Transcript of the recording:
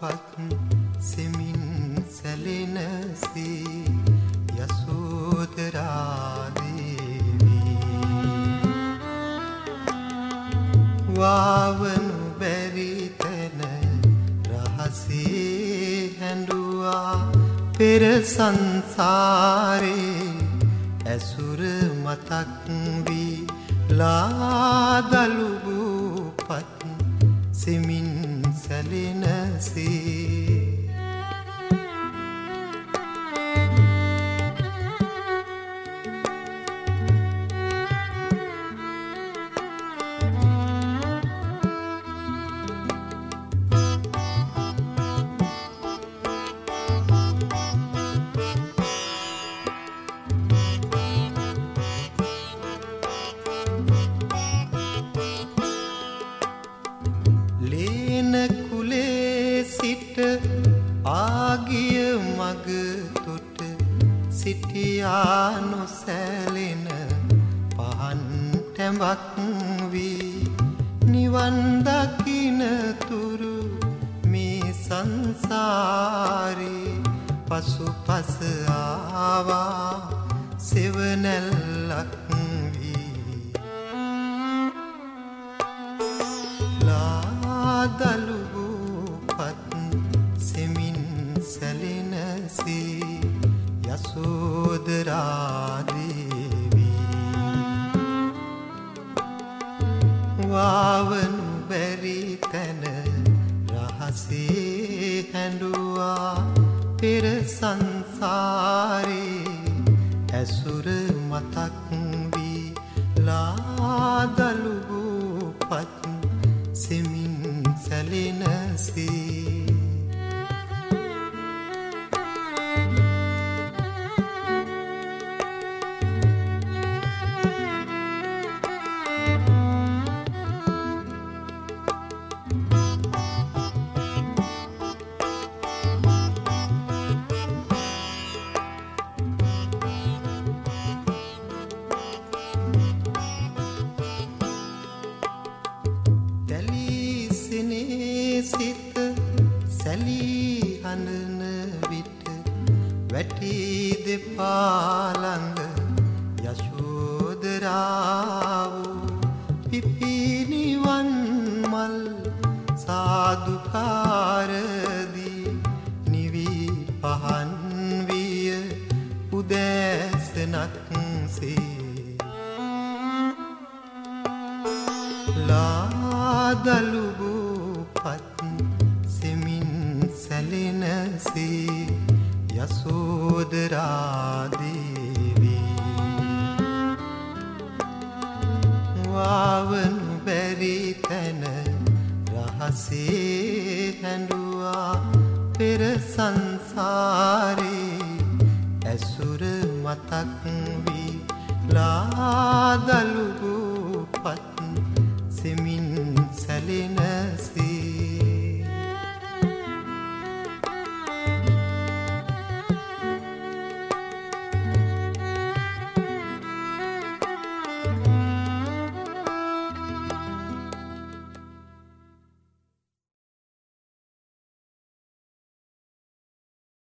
පත් සෙමින් සැලෙනසේ යසෝදරාදේවී. වාවනු බැරිතැන රහසේ හැඩුවා පෙර සංසාරේ ඇසුර මතක් වී ලාදලුබූ පත් සෙමින් සැලෙනසේ සිටියා නොසැලෙන පහන් ටැඹක් වී නිවන් දකින තුරු මේ සංසාරේ පසු පස ආවා සෙවනැල්ලක් යසෝදරාදේවී වාවනු බැරි තැන රහසේ හැඩුවා පෙර සංසාරේ ඇසුර මතක් සැලී හඬන විට වැටී දෙපාළඟ යශෝදරාවු පිපිනිවන් මල් සාදුකාරදී නිවී පහන් විය උදෑසනක්සේ ලාදලුබූ පත් රහසේ හැඩුවා පෙර සංසාරේ. ඇසුර මතක් වී ලාදලුගූ පත්